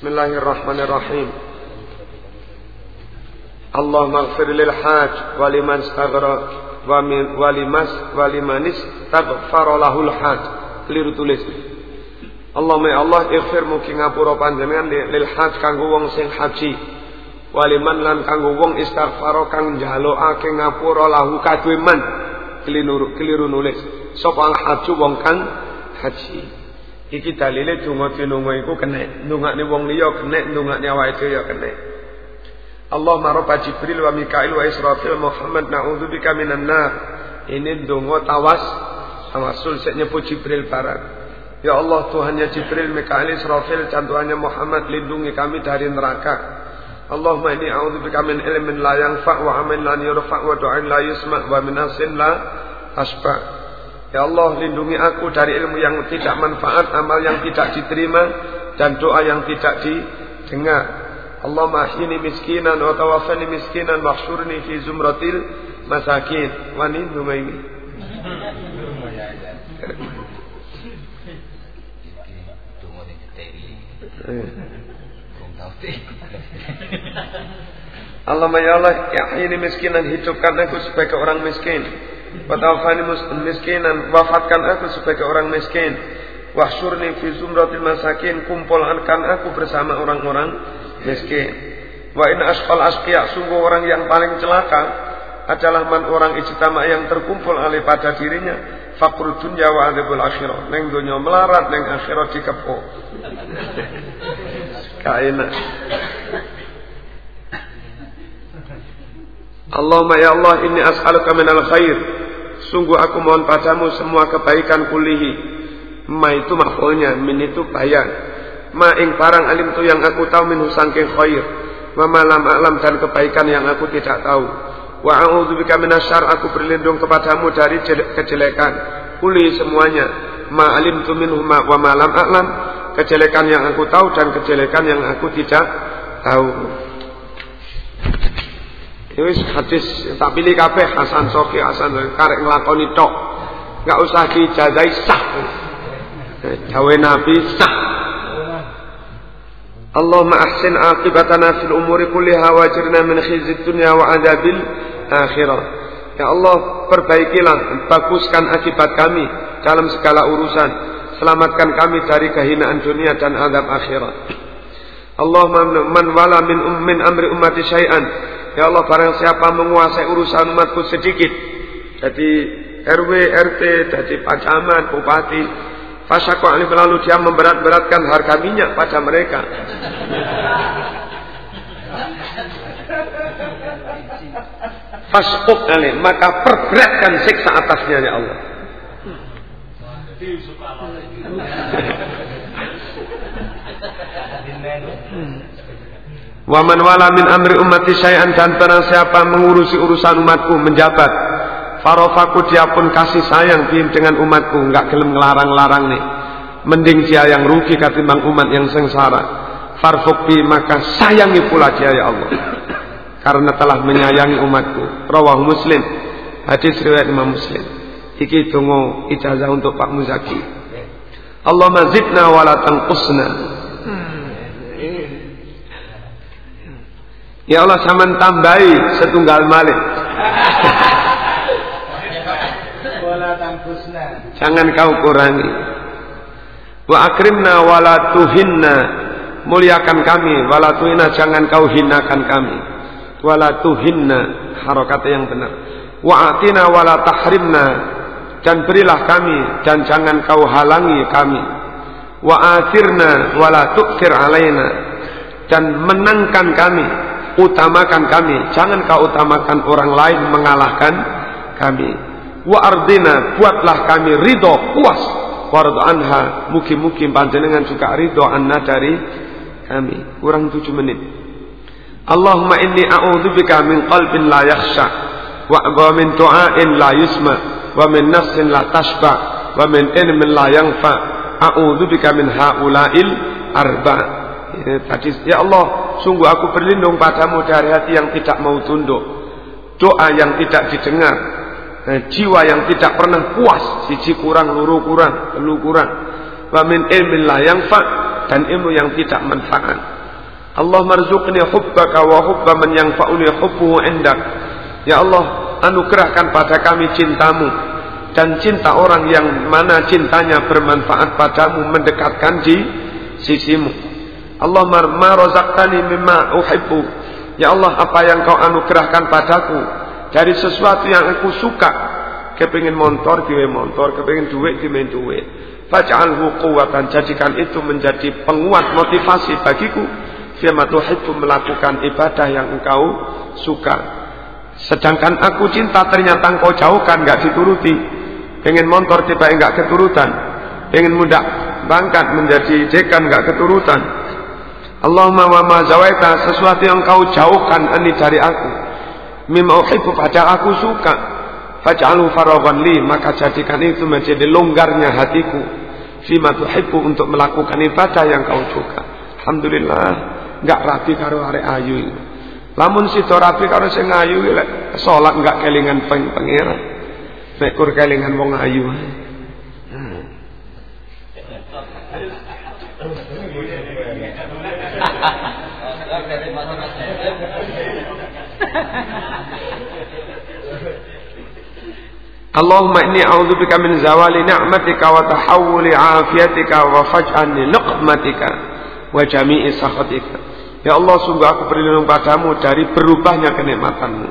Bismillahirrahmanirrahim. Allah maghfir lil haj waliman staghra wa min walimas walimanis taghfara lahul haj. Keliru tulis. Allahumma Allah ighfir mugi ngapura panjenengan lil haj kanggo wong sing haji. Waliman lan kanggo wong istighfar kang njalukake ngapura lahu kadue man. Keliru keliru nulis. Sapa haju wong kang haji. Iki dalile donga dinunga iku kenek. Ndongakne wong liya kenek, ndongakne awake dhewe ya kenek. Allahumma rabb Jibril wa Mikail wa Israfil Muhammad na'udzubika minan nar. Ini donga tawas tawasul sik nyebut Jibril barang. Ya Allah Tuhannya Jibril, Mikail, Israfil, cantuannya Muhammad lindungi kami dari neraka. Allahumma inni a'udzubika min ilmin la yanfa' wa amin la yurfa' wa du'ain la yusma' wa min asin la asba'. Ya Allah lindungi aku dari ilmu yang tidak manfaat, amal yang tidak diterima dan doa yang tidak didengar. Allah mahini miskinan wa tawafani miskinan mahsyurni fi zumratil masakin. Wani dunga ini. Allah ya Allah, ya ini miskinan hidupkan aku sebagai orang miskin. Watawafani miskinan. Wafatkan aku sebagai orang miskin. Wahsyurni fi zumratil masakin. Kumpulkan aku bersama orang-orang miskin. Wa in asfal asqiya Sungguh orang yang paling celaka Adalah man orang ijtama yang terkumpul alih pada dirinya. Fakrul dunya wa adibul akhirah. Neng dunya melarat, neng akhirat dikepo Kaina Allahumma ya Allah inni as'aluka minal khair Sungguh aku mohon padamu semua kebaikan kulihi. Ma itu makhluknya, min itu bayan. Ma ing parang alim tu yang aku tahu min sangking khair. Wa malam alam dan kebaikan yang aku tidak tahu. Wa a'udzubika minasyar aku berlindung kepadamu dari kejelekan. Kuli semuanya. Ma alim tu min wa malam alam. Kejelekan yang aku tahu dan kejelekan yang aku tidak tahu. Ini hadis tak pilih kabeh Hasan Soki Hasan karek nglakoni tok. Enggak usah dijazai sah. Dawe Nabi sah. Allahumma ahsin aqibatana fil umuri kulliha wajirna min khizyid dunya wa adabil akhirah. Ya Allah, perbaikilah, baguskan akibat kami dalam segala urusan. Selamatkan kami dari kehinaan dunia dan azab akhirat. Allahumma man wala min ummin amri ummati syai'an Ya Allah barang siapa menguasai urusan umatku sedikit Jadi RW, RT, jadi pacaman, bupati Fasyaku alim lalu dia memberat-beratkan harga minyak pada mereka. Fasqub alim Maka perberatkan siksa atasnya ya Allah Waman wala min amri ummati syai'an dan barang siapa mengurusi urusan umatku menjabat. Farofaku dia pun kasih sayang bim dengan umatku. Enggak gelem ngelarang-larang nih. Mending dia yang rugi ketimbang umat yang sengsara. Farfukbi maka sayangi pula dia ya Allah. Karena telah menyayangi umatku. Rawah Muslim. Hadis riwayat Imam Muslim. Iki tunggu ijazah untuk Pak Muzaki. Allah mazidna wala tangkusna. Ya Allah saman tambahi setunggal malik. Jangan kau kurangi. Wa akrimna wala tuhinna. Muliakan kami wala tuhina jangan kau hinakan kami. Wala tuhinna harokat yang benar. Wa atina wala tahrimna dan berilah kami dan jangan kau halangi kami. Wa athirna wala tu'thir alaina dan menangkan kami utamakan kami. Jangan kau utamakan orang lain mengalahkan kami. Wa ardina buatlah kami ridho puas. Wardo anha mukim-mukim panjenengan juga ridho anna dari kami. Kurang tujuh menit. Allahumma inni a'udzubika min qalbin la yakhsha wa min du'ain la yusma wa min nafsin la tashba wa min ilmin la yanfa. A'udzubika min haula'il arba' Ya, tadi ya Allah, sungguh aku berlindung padamu dari hati yang tidak mau tunduk, doa yang tidak didengar, eh, jiwa yang tidak pernah puas, siji kurang, luru kurang, telu kurang, wa min ilmin la yang fa dan ilmu yang tidak manfaat. Allah marzuqni hubbaka wa hubba man yanfa'uni hubbuhu indak. Ya Allah, anugerahkan pada kami cintamu dan cinta orang yang mana cintanya bermanfaat padamu mendekatkan di sisimu. Allah ma razaqtani mimma uhibbu. Ya Allah, apa yang kau anugerahkan padaku dari sesuatu yang aku suka. Kepingin motor, diwe motor, kepingin duit, diwe duit. Faj'alhu quwwatan, jadikan itu menjadi penguat motivasi bagiku. Fiyama tuhibbu melakukan ibadah yang engkau suka. Sedangkan aku cinta ternyata engkau jauhkan, nggak dituruti. Pengen motor tiba enggak keturutan. Pengen muda bangkat menjadi dekan enggak keturutan. Allahumma wa ma zawaita sesuatu yang kau jauhkan ani dari aku. Mimma uhibbu pada aku suka. Faj'alhu faraghan li maka jadikan itu menjadi longgarnya hatiku. Fima tuhibbu untuk melakukan ibadah yang kau suka. Alhamdulillah enggak rapi karo arek ayu. Lamun sida rapi karo sing ayu salat enggak kelingan peng. Nek kur kelingan wong ayu. Hmm. Allahumma inni a'udzubika min zawali ni'matika wa tahawuli afiyatika wa faj'an niqmatika wa jami'i sakhatika. Ya Allah sungguh aku berlindung padamu dari berubahnya kenikmatanmu.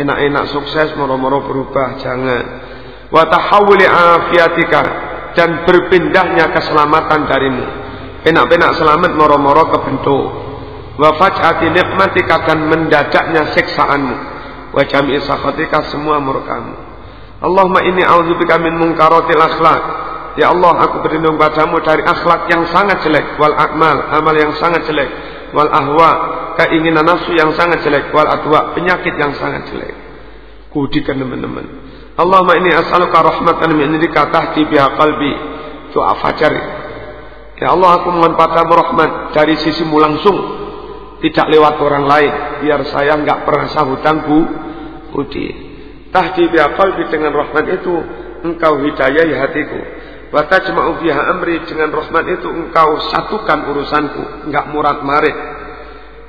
Enak-enak sukses moro-moro berubah jangan. Wa tahawuli afiatika dan berpindahnya keselamatan darimu. Enak-enak selamat moro-moro kebentuk. Wa faj'ati nikmatika dan mendadaknya siksaanmu. Wa jami'i sakhatika semua murkamu. Allahumma inni a'udzubika min munkaratil akhlak. Ya Allah, aku berlindung padamu dari akhlak yang sangat jelek wal akmal, amal yang sangat jelek wal ahwa keinginan nafsu yang sangat jelek wal adwa penyakit yang sangat jelek kudikan teman-teman Allahumma ini as'aluka rahmatan min indika tahti biha qalbi doa ya Allah aku mohon padamu rahmat dari sisimu langsung tidak lewat orang lain biar saya enggak pernah sahutan bu budi biha qalbi dengan rahmat itu engkau hidayahi hatiku Wa tajma'u amri dengan rahmat itu engkau satukan urusanku, enggak murad marid.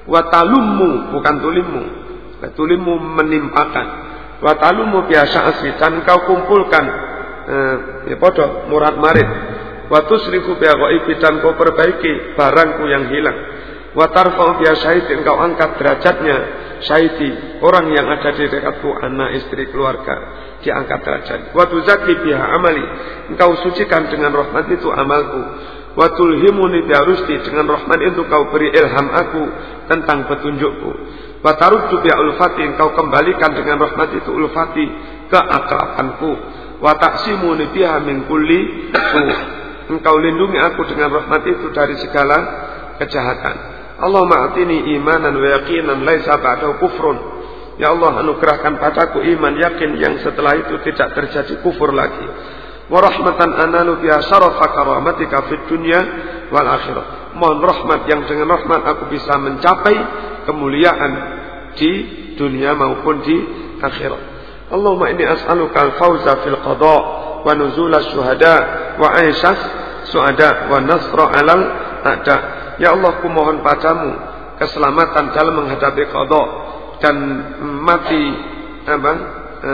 Wa talummu bukan tulimmu. Tulimmu menimpakan. Wa talummu biasa asli dan engkau kumpulkan eh, ya podo murad marid. Wa tusrifu bi dan kau perbaiki barangku yang hilang. Wa tarfa'u biha syahid engkau angkat derajatnya syahidi orang yang ada di dekatku anak istri keluarga diangkat derajat. Wa tuzaki biha amali. Engkau sucikan dengan rahmat itu amalku. Wa tulhimuni biarusdi dengan rahmat itu kau beri ilham aku tentang petunjukku. Wa taruddu bi ulfati engkau kembalikan dengan rahmat itu ulfati ke akrabanku. Wa biha min kulli Engkau lindungi aku dengan rahmat itu dari segala kejahatan. Allah ma'atini imanan wa yaqinan laisa ba'dahu kufrun. Ya Allah anugerahkan padaku iman yakin yang setelah itu tidak terjadi kufur lagi. Warahmatan analu biha syarafa karamatika fid dunya wal akhirah. Mohon rahmat yang dengan rahmat aku bisa mencapai kemuliaan di dunia maupun di akhirat. Allahumma inni as'aluka al-fawza fil qada wa nuzul syuhada wa aisyas suada wa nasra alal a'da. Ya Allah ku mohon padamu keselamatan dalam menghadapi qada dan mati apa e,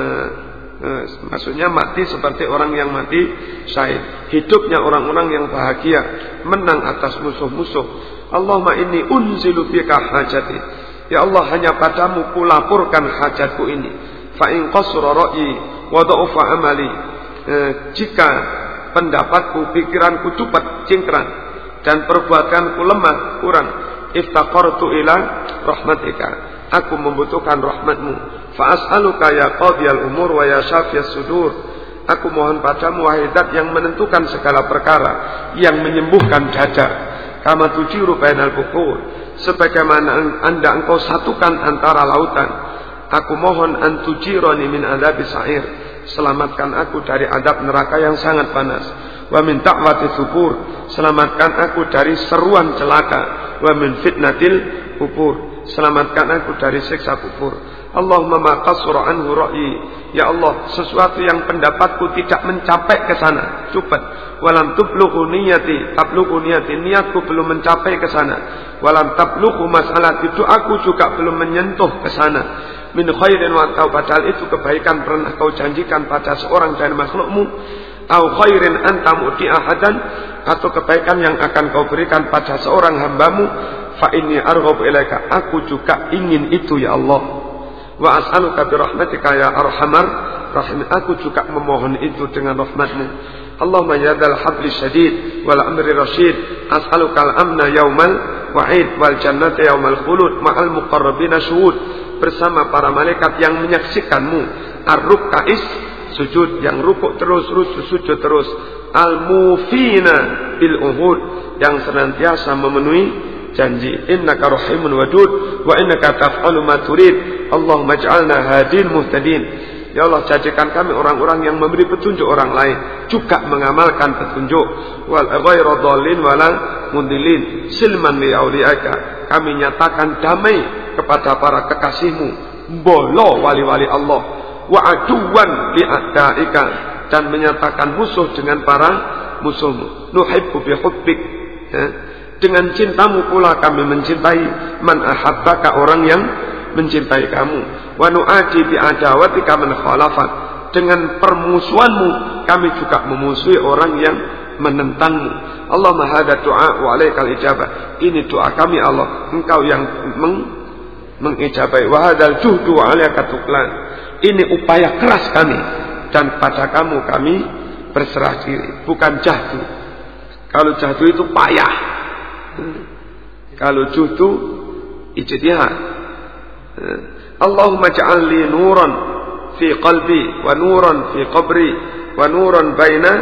e, maksudnya mati seperti orang yang mati syahid. Hidupnya orang-orang yang bahagia menang atas musuh-musuh. Allahumma inni unzilu bika hajati. Ya Allah hanya padamu kulaporkan hajatku ini. Fa in qasra ra'yi wa amali. E, jika pendapatku pikiranku cepat cingkrang dan perbuatanku lemah kurang iftaqartu ila rahmatika Aku membutuhkan rahmatmu. Fa'as'aluka ya qadiyal umur wa ya syafiyas sudur. Aku mohon padamu wahai yang menentukan segala perkara. Yang menyembuhkan dada. Kama tujiru bainal bukur. Sebagaimana anda engkau satukan antara lautan. Aku mohon antujironi min adabi sa'ir. Selamatkan aku dari adab neraka yang sangat panas. Wa min ta'wati subur. Selamatkan aku dari seruan celaka. Wa min fitnatil kubur selamatkan aku dari siksa kubur. Allahumma ma qasura anhu ra'yi. Ya Allah, sesuatu yang pendapatku tidak mencapai ke sana. Cepat. Walam tublughu niyati, tablughu niyati. Niatku belum mencapai ke sana. Walam tablughu masalah itu aku juga belum menyentuh ke sana. Min khairin wa tau padahal itu kebaikan pernah kau janjikan pada seorang dari makhlukmu. Au khairin anta mu'ti ahadan atau kebaikan yang akan kau berikan pada seorang hambamu fa inni arghab ilaika aku juga ingin itu ya Allah Wa as'aluka bi rahmatika ya arhamar rahim. Aku juga memohon itu dengan rahmatmu. Allahumma ya dal habli syadid wal amri rasyid. As'aluka al-amna yaumal wa'id wal jannata yaumal khulud ma'al muqarrabina syuhud. Bersama para malaikat yang menyaksikanmu. Ar-rukais sujud yang rukuk terus, sujud terus. Al-mufina bil uhud yang senantiasa memenuhi janji. Innaka rahimun wadud wa innaka taf'alu ma turid. Allahumma ij'alna hadin muhtadin. Ya Allah jadikan kami orang-orang yang memberi petunjuk orang lain. Juga mengamalkan petunjuk. Wal ghairu dhalin wala mundilin silman li auliyaka kami nyatakan damai kepada para kekasihmu. Bolo wali-wali Allah wa aduwan li a'daika dan menyatakan musuh dengan para musuhmu nuhibbu bi hubbik ya dengan cintamu pula kami mencintai man ahabbaka orang yang mencintai kamu. Wa nu'adi bi adawatika man khalafat. Dengan permusuhanmu kami juga memusuhi orang yang menentangmu. Allah hada doa wa alaikal ijabah. Ini doa kami Allah. Engkau yang meng mengijabai. Wa hadal juhdu alaika tuklan. Ini upaya keras kami. Dan pada kamu kami berserah diri. Bukan jahdu. Kalau jahdu itu payah. Kalau jutu ijtihad. Allahumma ja'alli nuran fi qalbi wa nuran fi qabri wa nuran baina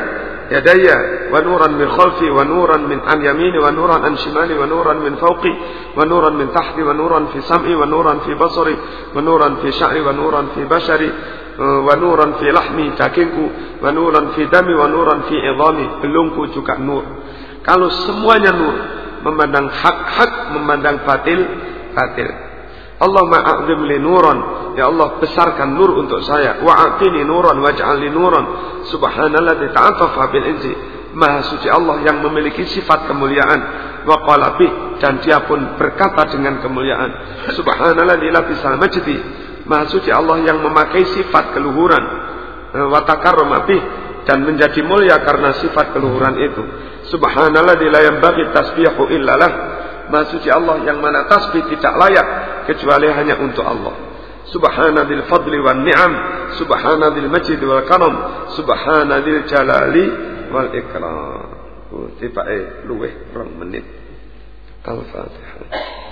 an shimali wa nuran min fawqi wa nuran min tahti wa nuran fi sam'i wa nuran fi basari wa nuran fi sya'ri wa nuran fi bashari wa nuran fi lahmi dagingku wa nuran fi dami wa nuran fi idhami belungku juga nur kalau semuanya nur memandang hak-hak, memandang batil, batil. Allah ma'azim li nuran. Ya Allah besarkan nur untuk saya. Wa'atini nuran waj'al li nuran. Subhanallah ta'atafa bil inzi. Maha suci Allah yang memiliki sifat kemuliaan. Wa qala dan dia pun berkata dengan kemuliaan. Subhanallah di labisal majdi. Maha suci Allah yang memakai sifat keluhuran. Wa takarrama dan menjadi mulia karena sifat keluhuran itu. Subhanallah la yanbaghi tasbihu illalah. Maha suci Allah yang mana tasbih tidak layak kecuali hanya untuk Allah. Subhana dzil fadli wan ni'am, subhana dzil majid wal karam, subhana dzil jalali wal ikram. Oh, tibake luweh rong menit. Al-Fatihah.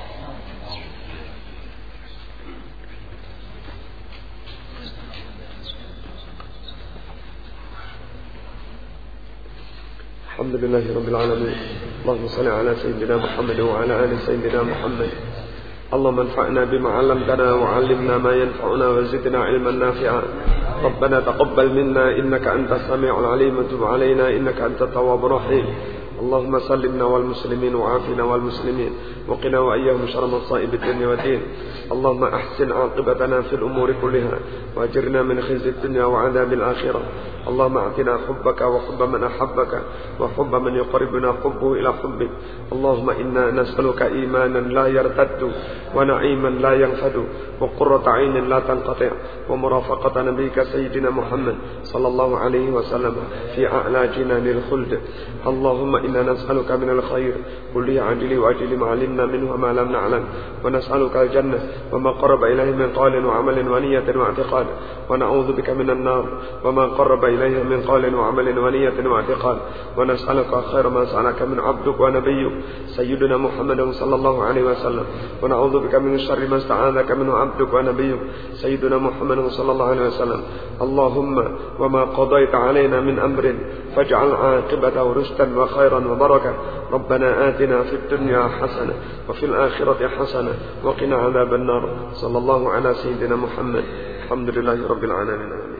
الحمد لله رب العالمين اللهم صل على سيدنا محمد وعلى آل سيدنا محمد. اللهم انفعنا بما علمتنا وعلمنا ما ينفعنا وزدنا علما نافعا. ربنا تقبل منا إنك أنت السميع العليم وتب علينا إنك أنت التواب الرحيم. اللهم سلمنا والمسلمين وعافنا والمسلمين وقنا وإياهم شر مصائب الدنيا والدين. اللهم أحسن عاقبتنا في الأمور كلها وأجرنا من خزي الدنيا وعذاب الآخرة. اللهم أعطنا حبك وحب من أحبك وحب من يقربنا حبه إلى حبك اللهم إنا نسألك إيمانا لا يرتد ونعيما لا ينفد وقرة عين لا تنقطع ومرافقة نبيك سيدنا محمد صلى الله عليه وسلم في أعلى جنان الخلد اللهم نسألك من الخير. كل عجل وأجل ما علمنا منه وما لم نعلم. ونسألك الجنة وما قرب إليه من قول وعمل ونية واعتقاد. ونعوذ بك من النار وما قرب إليه من قول وعمل ونية واعتقاد. ونسألك خير ما سألك من عبدك ونبيك سيدنا محمد صلى الله عليه وسلم. ونعوذ بك من شر ما استعاذك منه عبدك ونبيك سيدنا محمد صلى الله عليه وسلم. اللهم وما قضيت علينا من أمر فاجعل عاقبته رشدا وخيرا وبركة. ربنا آتنا في الدنيا حسنة وفي الآخرة حسنة وقنا عذاب النار. صلى الله على سيدنا محمد. الحمد لله رب العالمين.